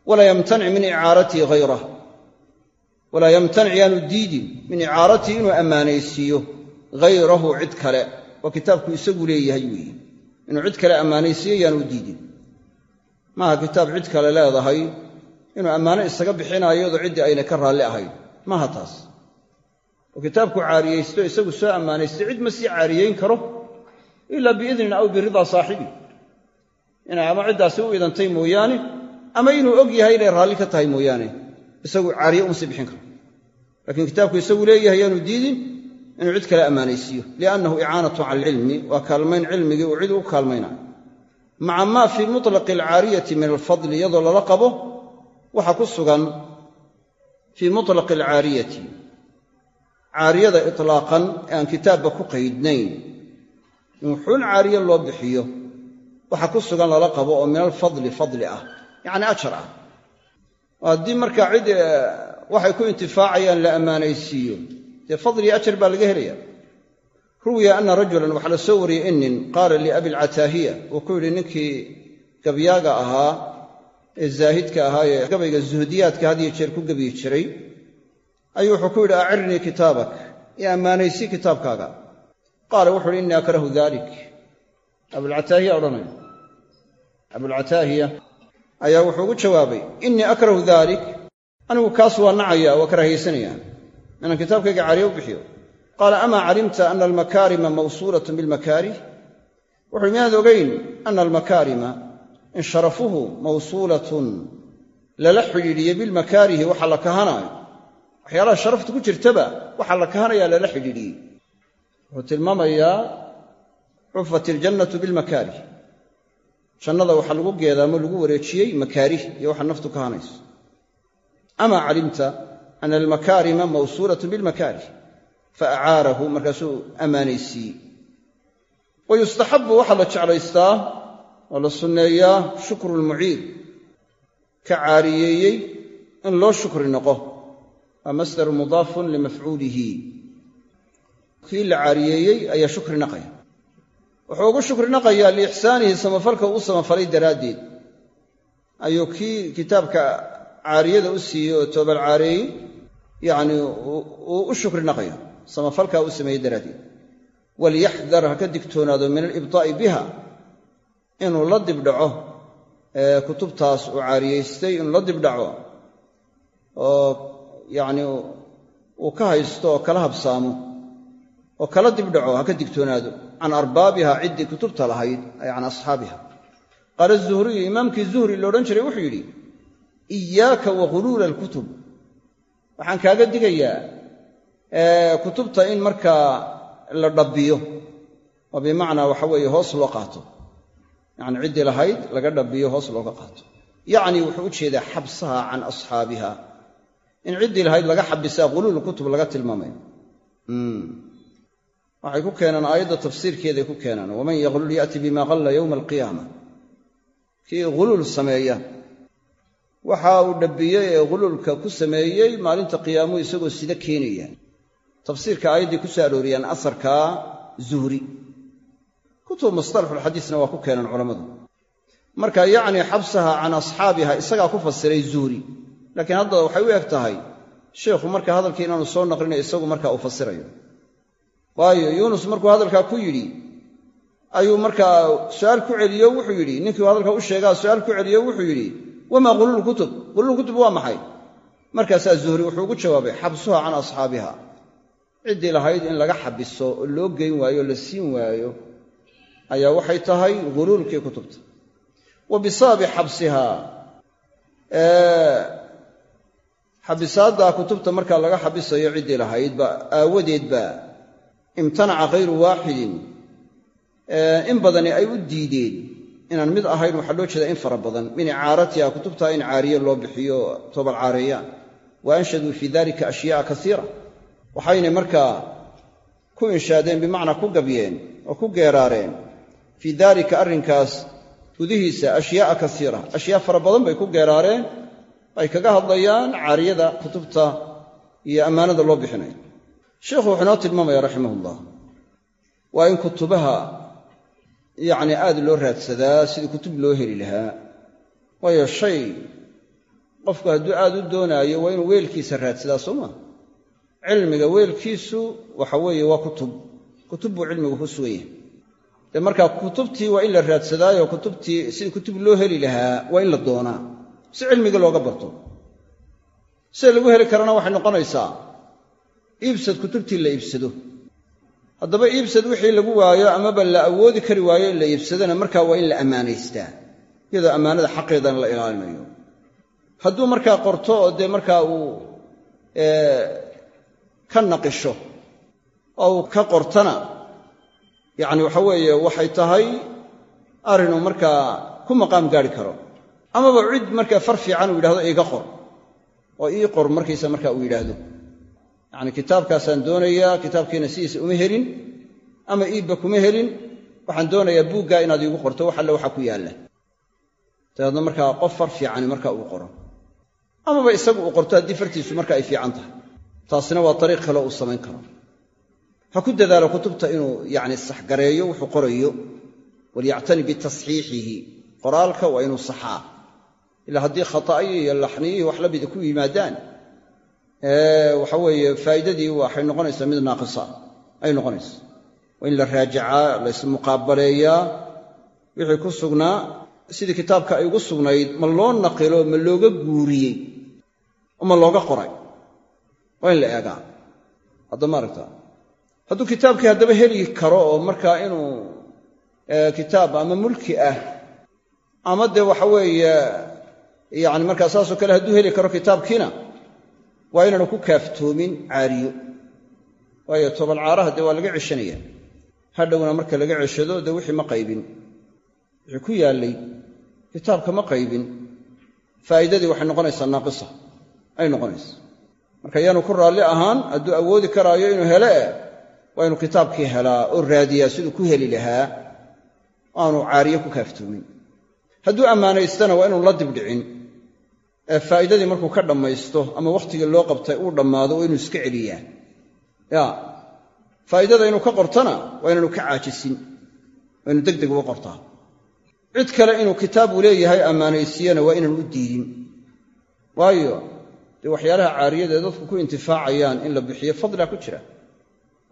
A: Walaa yamtanic min icaaratihi hayrah walaa yamtanic yaanu diidin min icaaratihi inuu ammaanaysiiyo hayrahu cid kale oo kitaabku isagu leeyahay weeye. Inuu cid kale ammaanaysiiyo yaanu diidin. Maaha kitaab cid kale leedahay inuu ammaano isaga bixinaayo iyadoo ciddii ayna ka raalli ahayn. Maaha taas. Oo kitaabku caariyaysto isagu soo ammaanaystay cid ma sii caariyeyn karo ilaa biidnin aw biridaa saaxibi. Inay ama ciddaasi u idantay mooyaane ama inuu og yahay inay raalli ka tahay mooyaane isagu caariye uma bixin karo. Laakiin kitaabku isagu leeyahay yaanu diidin inuu cid kale ammaanaysiiyo liannahu icaanatu cala alcilmi waa kaalmayn cilmigii uu cid ugu kaalmaynayo maca maa fii mutlaqi alcaariyati min alfadli iyadoo lala qabo waxaa ku sugan fii mutlaqi alcaariyati. Caariyada itlaaqan ee aan kitaabba ku qaydnayn. In wuxuun caariye loo bixiyo. Waxaa ku sugan lala qabo oo min alfadli fadli ah yacni ajar ah. Haddii markaa cid waxay ku intifaacayaan la ammaanaysiiyo. Dee fadli ajar baa laga helaya ruwiya ana rajulan waxaa la soo wariyey in nin qaala liabilcataahiya uu ku yidhi ninkii gabyaaga ahaa ee zaahidka ahaa ee gabayga zuhdiyaadka had iyo jeer ku gebyi jiray ayuu wuxuu ku yidhi acirnii kitaabak io ammaanaysii kitaabkaaga. Qaala wuxu uhi innii akrahu dalik abulcataahiya odhanaya. Abulcataahiya ayaa wuxuu ugu jawaabay innii akrahu dalik anigu kaas waa nacaya waa karaahaysanaya inaan kitaabkayga caariye u bixiyo. Qaala amaa calimta ana almakaarima mawsuulatun bilmakaarih wuxuuhi miyaad ogayn ana almakaarima in sharafuhu mawsuulatun lala xidhiidhiyey bilmakaarihi waxa la kahanaayo waxyaalaha sharafta ku jirtaba waxaa la kahanayaa lala xidhiidhiyey wuxuu tilmaamayaa cufat iljannatu bilmakaarih jannada waxaa lagu geedaamo lagu wareejiyey makaarih iyo waxa naftu kahanayso amaa calimta ana almakaarima mawsuulatun bilmakaarih fa acaarahu markaasuu ammaanaysiiyey wa yustaxabu waxaa la jeclaystaa oo la sunneeyaa shukru lmuciir ka caariyeeyey in loo shukri noqo waa masdaru mudaafun limafcuulihi kii la caariyeeyey ayaa shukri naqaya. Wuxuu ugu shukri naqayaa liixsaanihi samafalka uu samafalay daraaddeed. Ayuu kii kitaabka caariyada u siiyey oo toobal caareeyey yacnii uu u shukri naqaya. Samafalkaa uu sameeyey daraaddeed. Walyaxdar ha ka digtoonaado min alibtaa'i biha inuu la dibdhaco kutubtaas uu caariyaystay inuu la dibdhaco oo yacnii uu ka haysto oo kala habsaamo oo kala dibdhaco ha ka digtoonaado. Can arbaabiha ciddii kutubta lahayd ay can asxaabiha. Qaala zuhriyu imaamkii zuhri la odhan jiray wuxuu yidhi iyaaka wa ghuluula alkutub waxaan kaaga digayaa kutubta in markaa la dhabbiyo oo bimacnaa waxa weeye hoos loo qaato yacni ciddii lahayd laga dhabbiyo hoos looga qaato. Yacni wuxuu u jeedaa xabsaha can asxaabiha. In ciddii lahayd laga xabisaa ghuluul kutub laga tilmaamayo waxay ku keenaan aayadda tafsiirkeeday ku keenaan. Waman yaglul ya'ti bima qalla yowma alqiyaama kii ghuluul sameeya waxa uu dhabbiyey ee huluulka ku sameeyey maalinta qiyaamuhu isagoo sida keenaya. Tafsiirka aayaddii ku soo arooriyaan asarka zuhri kutub mustalaxulxadiisna waa ku keenan culammadu. Marka yacni xabsaha can asxaabiha isagaa ku fasiray zuhri laakiin hadda waxay u eg tahay sheikhu marka hadalkii inaanu soo naqlinayo isagu markaa uu fasirayo. Waayo yuunus markuu hadalkaa ku yidhi ayuu markaa su'aal ku celiyo wuxuu yidhi ninkii hadalka u sheegaa su'aal ku celiyo wuxuu yidhi wamaa quluul kutub? Quluul kutub waa maxay? Markaasaa zuhri wuxuu ugu jawaabay xabsuha can asxaabiha. Ciddii lahayd in laga xabiso oo loo geyn waayo la siin waayo ayaa waxay tahay huluulkii kutubta. Wa bisababi xabsiha. Xabisaaddaa kutubta markaa laga xabisayo ciddii lahaydba aawadeedba imtanaca khayru waaxidin. In badani ay u diideen. Inaan mid ahayn waxaa loo jeedaa in fara badan. Min icaaratiha kutubtaa in caariye loo bixiyo toobal caareeyaan wa anshaduu fii dalika ashyaaa kasiira waxaynay markaa ku inshaadeen bimacnaa ku gabyeen oo ku geeraareen fii daalika arrinkaas gudihiisa ashyaaa kasiira. Ashyaa fara badan bay ku geeraareen ay kaga hadlayaan caariyada kutubta iyo ammaanada loo bixinayo sheikhu wuxuu inoo tilmaamaya raximahullah waa in kutubaha yacni aad loo raadsadaa sidii kutub loo heli lahaa. Waayo shay qofku hadduu aad u doonaayo waa inuu weelkiisa raadsadaa soo maa cilmiga weelkiisu waxa weeye waa kutub. Kutub buu cilmigu ku sugan yahay dee markaa kutubtii waa in la raadsadaayo kutubtii sidii kutub loo heli lahaa waa in la doonaa si cilmigii looga barto. Sida lagu heli karana waxay noqonaysaa iibsad kutubtii la iibsado. Haddaba iibsad wixii lagu waayo amaba la awoodi kari waayo in la iibsadana markaa waa in la ammaanaystaa iyadoo ammaanada xaqeedana la ilaalinayo. Hadduu markaa qorto oo dee markaa uu ka naqisho oo uu ka qortana yacni waxa weeye waxay tahay arrinuu markaa ku maqaam gaari karo. Amaba cid markaa far fiican uu yidhahdo iiga qor oo ii qor markaysa markaa uu yidhaahdo. Yacni kitaabkaasaan doonayaa kitaabkiina sidiisa uma helin ama iibba kuma helin waxaan doonayaa buuggaa inaad iigu qorto wax alle waxa ku yaalla. Dabeedna markaa qof far fiicani markaa uu qoro. Amaba isagu uu qorto haddii fartiisu marka ay fiican tahay. Taasina waa dariiq kale uu samayn karo ha ku dadaalo kutubta inuu yacni saxgareeyo wuxuu qorayo. Walyactani bitasxiixihi. Qoraalka waa inuu saxaa. Ilaa haddii khata'yo iyo laxniyihii wax la mida ku yimaadaan waxa weeye faa'iidadii waxay noqonaysaa mid naaqisa. Ay noqonaysa. Waa in la raajacaa la ismuqaabaleeyaa wixii ku sugnaa sidii kitaabka ay ugu sugnayd ma loo naqilo ma looga guuriyey ma looga qoray. Waa in la eegaa. Hadda maaragta hadduu kitaabkii haddaba heli karo oo markaa inuu kitaab ama mulki ah ama dee waxa weeye yacni markaa saasoo kale hadduu heli karo kitaabkiina waa inaanu ku kaaftoomin caariyo. Waayo tobal caaraha dee waa laga ceshanaya. Hadhowna marka laga ceshado dee wixii ma qaybin. Wixii ku yaallay kitaabka ma qaybin. Faa'iidadii waxay noqonaysaa naaqisa. Ay noqonaysa. Marka yaanu ku raalli ahaan hadduu awoodi karaayo inuu hele waa inuu kitaabkii helaa oo raadiyaa siduu ku heli lahaa aanu caariye ku kaaftoomin. Hadduu ammaanaystana waa inuu la dibdhicin. Ee faa'iidadii markuu ka dhammaysto ama wakhtigii loo qabtay uu dhammaado waa inuu iska celiyaa. Ya faa'idada inuu ka qortana waa inaanu ka caajisin waa inuu deg deg uga qortaa. Cid kale inuu kitaabu leeyahay ammaanaysiyana waa inaanu u diidin. Waayo dee waxyaalaha caariyadaee dadku ku intifaacayaan in la bixiyo fadlaa ku jira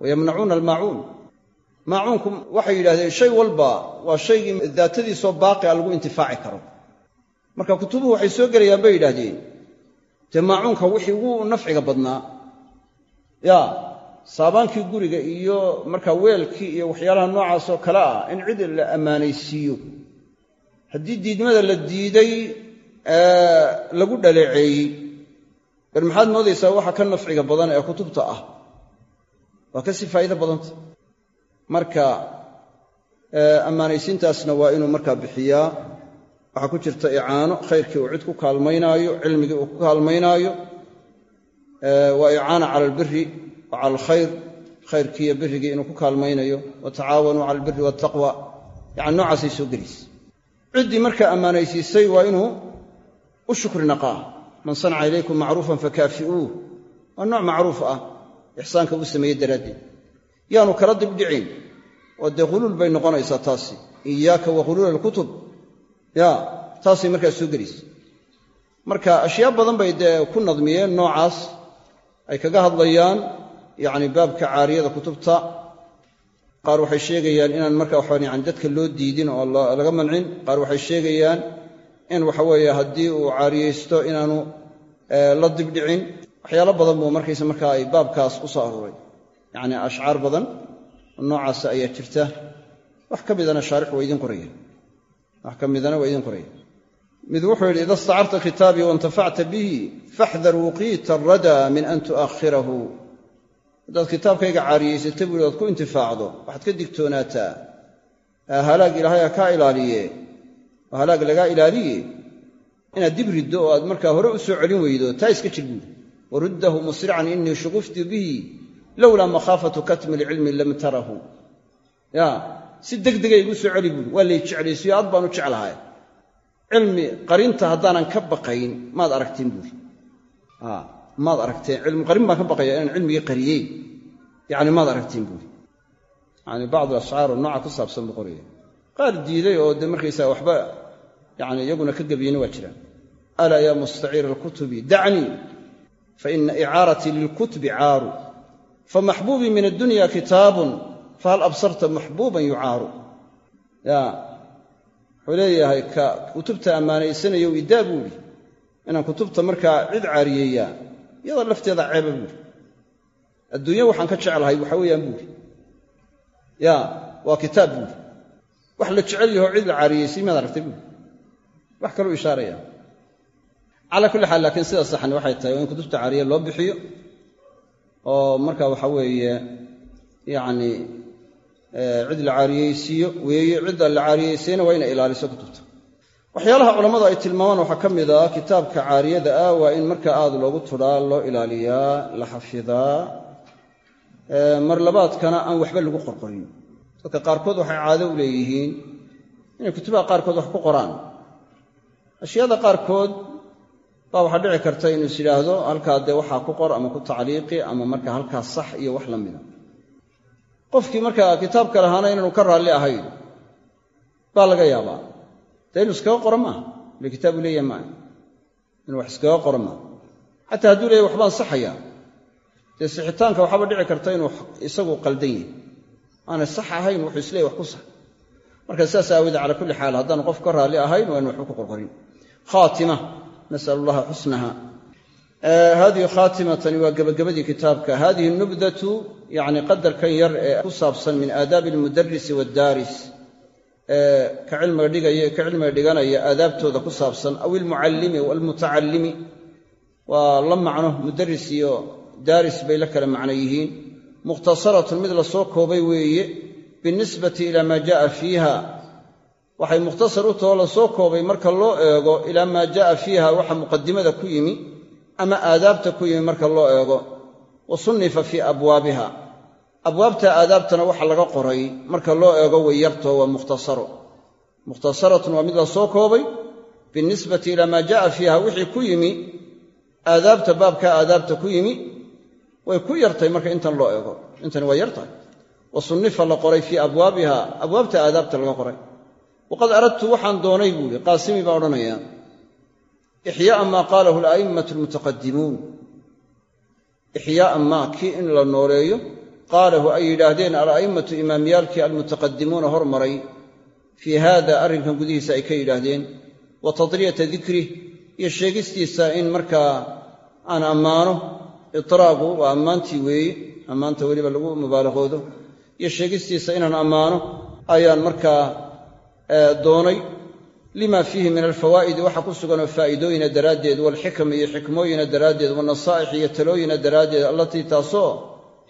A: wayamnacuuna almaacuun maacuunku waxay yidhahdeen shay walba waa shaygii daatadiisoo baaqia lagu intifaaci karo. Marka kutubuhu waxay soo gelayaan bay yidhaahdeen dee maacuunka wixii ugu nafciga badnaa. Ya saabaankii guriga iyo markaa weelkii iyo waxyaalaha noocaasoo kale ah in cid la ammaanaysiiyo. Haddii diidmada la diiday lagu dhaleeceeyey bal maxaad moodaysaa waxa ka nafciga badan ee kutubta ah waa ka sii faa'iido badanta marka ammaanaysiintaasna waa inuu markaa bixiyaa waxaa ku jirta icaano khayrkii uu cid ku kaalmaynaayo cilmigii uu ku kaalmaynaayo waa icaana cala albiri wa cala alkhayr khayrkiiyo birigii inuu ku kaalmaynayo wa tacaawanuu cala albiri waataqwa yacani noocaasay soo gelaysa ciddii markaa ammaanaysiisay waa inuu u shukri naqaa. Man sanaca ilaykum macruufan fakaafi'uuh waa nooc macruuf ah ixsaanka uu sameeyey daraaddeed. Yaanu kala dibdhicin. Oo dee huluul bay noqonaysaa taasi. Iyaaka wa huluula alkutub. Ya taasay markaa soo gelaysa marka ashyaa badan bay dee ku nadmiyeen noocaas. Ay kaga hadlayaan yacni baabka caariyada kutubta. Qaar waxay sheegayaan inaan marka waxaan yani dadka loo diidin oo laga mancin. Qaar waxay sheegayaan in waxa weeye haddii uu caariyaysto inaanu la dibdhicin waxyaalo badan buu markaysa markaa ay baabkaas u soo aruuray. Yacni ashcaar badan noocaas ayaa jirta. Wax ka midana shaarix waa idiin qoraya wax ka midana waa idiin qoraya mid wuxuu yidhi ida istacarta kitaabii waintafacta bihi faxdar wuqiita aradaa min an tu'akhirahu haddaad kitaabkayga caariyeysata buuhi oad ku intifaacdo waxaad ka digtoonaataa. Halaag ilaahay ha kaa ilaaliye. Oo halaag lagaa ilaaliye. Inaad dib riddo oo aad markaa hore u soo celin weydo taa iska jir buuri waruddahu musrican innii shuguftu bihi lowlaa makhaafatu katmi lcilmi lam tarahu ya si degdega igu soo celi buuri waa lay jeclaysiyo aad baan u jeclahay cilmi qarinta haddaanan ka baqayn maad aragteen buuri maad aragteen cilmi qarin baan ka baqaya inaan cilmigii qariyey yani maad aragteen buuri yani bacdu ashcaar oo nooca ku saabsan buu qoraya qaar diiday oo dee markaysaa waxba yani iyaguna ka faina icaaratii lilkutubi caaru famaxbuubii min addunya kitaabun fahal absarta maxbuuban yucaaru ya wuxuu leeyahay ka kutubta ammaanaysanayo idaa buuhi inaan kutubta markaa cid caariyeeyaa iyadoo lafteeda ceeba buuri adduunye waxaan ka jeclahay waxa weeyaan buuri ya waa kitaab buuri wax la jecel yaho cid la caariyeysay maad aragtay buuri wax kaluu ishaaraya calaa kulli xaal laakiin sida saxni waxay tahay in kutubta caariye loo bixiyo oo marka waxa weeye yacni cid la caariyeysiiyo weeye cidda la caariyeysayna waa inay ilaaliso kutubta. Waxyaalaha culammadu ay tilmaamaan waxaa ka mid ah kitaabka caariyada ah waa in marka aad loogu tudhaa loo ilaaliyaa la xafidaa mar labaadkana aan waxba lagu qorqorin. Dadka qaarkood waxay caado u leeyihiin inay kutubaha qaarkood wax ku qoraan. Ashyaada qaarkood baa waxaa dhici karta inuu is yidhaahdo halkaa dee waxaa ku qor ama ku tacliiqi ama marka halkaa sax iyo wax la mida. Qofkii markaa kitaabka lahaana inaanu ka raalli ahayn baa laga yaabaa. Dee inuu iskaga qoro maaha? Ile kitaabu leeyahay maaha. Inuu wax iskaga qoro maaha. Xataa hadduu leeyahy waxbaan saxayaa dee sixitaanka waxaaba dhici karta inuu isagu qaldan yahay. Aanay sax ahayn wuxuu isleeyahy wax ku sax. Marka sidaas aawoodee cala kulli xaal haddaanu qof ka raalli ahayn waa inu waxba ku qorqorin. Khaatima nasal allaha xusnaha haadihi khaatimatani waa gebagabadii kitaabka. hadihi nubdatu yani qadarkan yar ee ku saabsan min aadaabi almudarisi waddaaris ka cilmiga dhigaya ka cilmiga dhiganaya aadaabtooda ku saabsan aw ilmucallimi walmutacallimi waa la macno mudaris iyo daaris bay la kala macno yihiin mukhtasaratun mid la koobay weeye binisbati ilaa maa ja'a fiiha waxay mukhtasar u tahoo la soo koobay marka loo eego ilaa maa ja'a fiiha waxa muqadimada ku yimi ama aadaabta ku yimi marka loo eego. Wa sunnifa fii abwaabiha. Abwaabta aadaabtana waxa laga qoray marka loo eego way yartoo waa mukhtasaro mukhtasaratun waa mid la soo koobay. Binisbati ilaa maa ja'a fiiha wixii ku yimi aadaabta baabka aadaabta ku yimi way ku yartay marka intan loo eego. Intani waa yartahay. Wa sunnifa la qoray fii abwaabiha. Abwaabta aadaabta laga qoray waqad aradtu waxaan doonay buuhi qaasimi baa odhanaya ixyaaa maa qaalahu ala'immatu almutaqadimuun ixyaaa maa kii in la nooleeyo qaalahu ay yidhaahdeen ala'immatu imaamyaalkii almutaqadimuuna hormaray fii haada arrinkan gudihiisa ay ka yidhaahdeen wa tadriyata dikrih iyo sheegistiisa in markaa aan ammaano itraagu waa ammaantii weeye ammaanta weliba lagu mubaalaqoodo iyo sheegistiisa inaan ammaano ayaan markaa doonay lima fiihi min alfawaa'idi waxa ku suganoo faa'iidooyina daraaddeed waalxikam iyo xikmooyina daraaddeed wanasaa'ix iyo talooyina daraaddeed allatii taasoo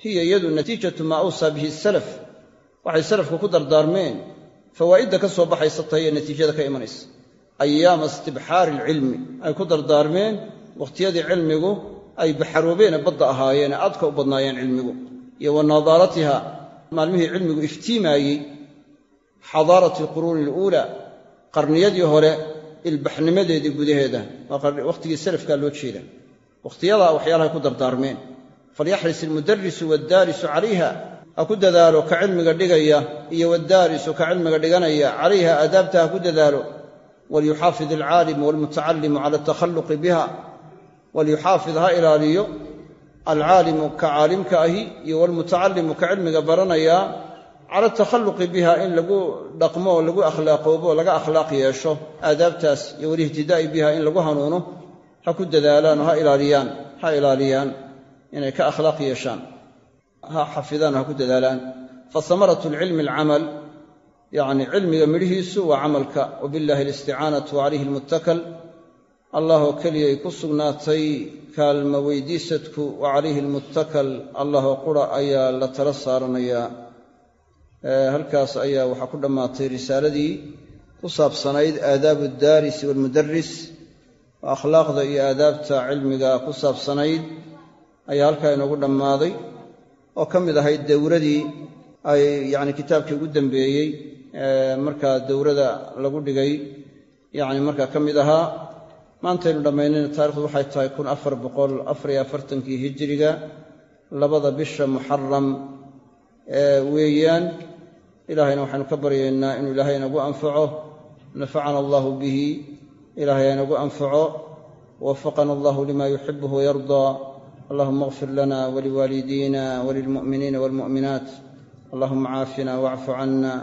A: hiya iyadu natiijatu maa awsaa bihi salaf. Waxay salafku ku dardaarmeen fawaa'idda ka soo baxaysa tahay ee natiijada ka imanaysa. Ayaama istibxaari alcilmi ay ku dardaarmeen wakhtiyadii cilmigu ay baxaroobeene badda ahaayeene aadka u badnaayeen cilmigu iyo wa maalmihii cilmigu iftiimaayey xadaarati alquruuni aluulaa qarniyadii hore ilbaxnimadeedii gudaheeda wakhtigii salafkaa loo jeeda wakhtiyadaa waxyaalahay ku dardaarmeen falyaxris ilmudarisu waaddaarisu calayha ha ku dadaalo ka cilmiga dhigaya iyo waddaarisu ka cilmiga dhiganaya calayha aadaabta ha ku dadaalo walyuxaafid alcaalimu walmutacallimu cala atakhalluqi biha walyuxaafid ha ilaaliyo alcaalimu ka caalimka ahi iyo walmutacallimu ka cilmiga baranaya cala atakhalluqi biha in lagu dhaqmo oo lagu akhlaaqoobo oo laga akhlaaq yeesho aadaabtaas iyo walihtidaa'i biha in lagu hanuuno ha ku dadaalaan oo ha ilaaliyaan ha ilaaliyaan inay ka akhlaaq yeeshaan ha xafidaan oo ha ku dadaalaan. Fa hamaratu alcilmi alcamal yacni cilmiga midhihiisu waa camalka wabillahi alisticaanatu wacalayhi almuttakal. Allahoo keliyay ku sugnaatay kaalma weydiisadku wa calayhi almuttakal allahoo qura ayaa la tala saaranayaa halkaas ayaa waxaa ku dhammaatay risaaladii ku saabsanayd aadaabu addaarisi waalmudaris oo akhlaaqda iyo aadaabta cilmiga ku saabsanayd ayaa halkaa inoogu dhammaaday. Oo ka mid ahayd dowradii ay yacni kitaabkii ugu dambeeyey markaa dowrada lagu dhigay yacni markaa ka mid ahaa maantaynu dhammaynayna taarikhdu waxay tahay kun afar boqol afariyo afartankii hijiriga labada bisha muxaram weeyaan ilaahayna waxaynu ka baryaynaa inuu ilaahay inagu anfaco. Nafacana allahu bihi. Ilaahay inagu anfaco. Wawafaqana allahu lima yuxibuhu wayardaa allahuma اغfir lana waliwaalidiina walilmu'miniina walmu'minaat allahuma caafina wacfu cana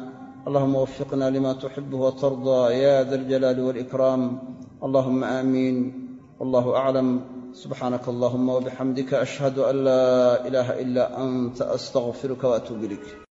A: allahuma wafiqna lima tuxibuhu watardaa ya da aljalaali waalikraam allahuma aamiin wallahu aclam subxaanaka allahuma wabixamdika ashhadu an laa ilaaha ila anta astaqfiruka waatuub ilayk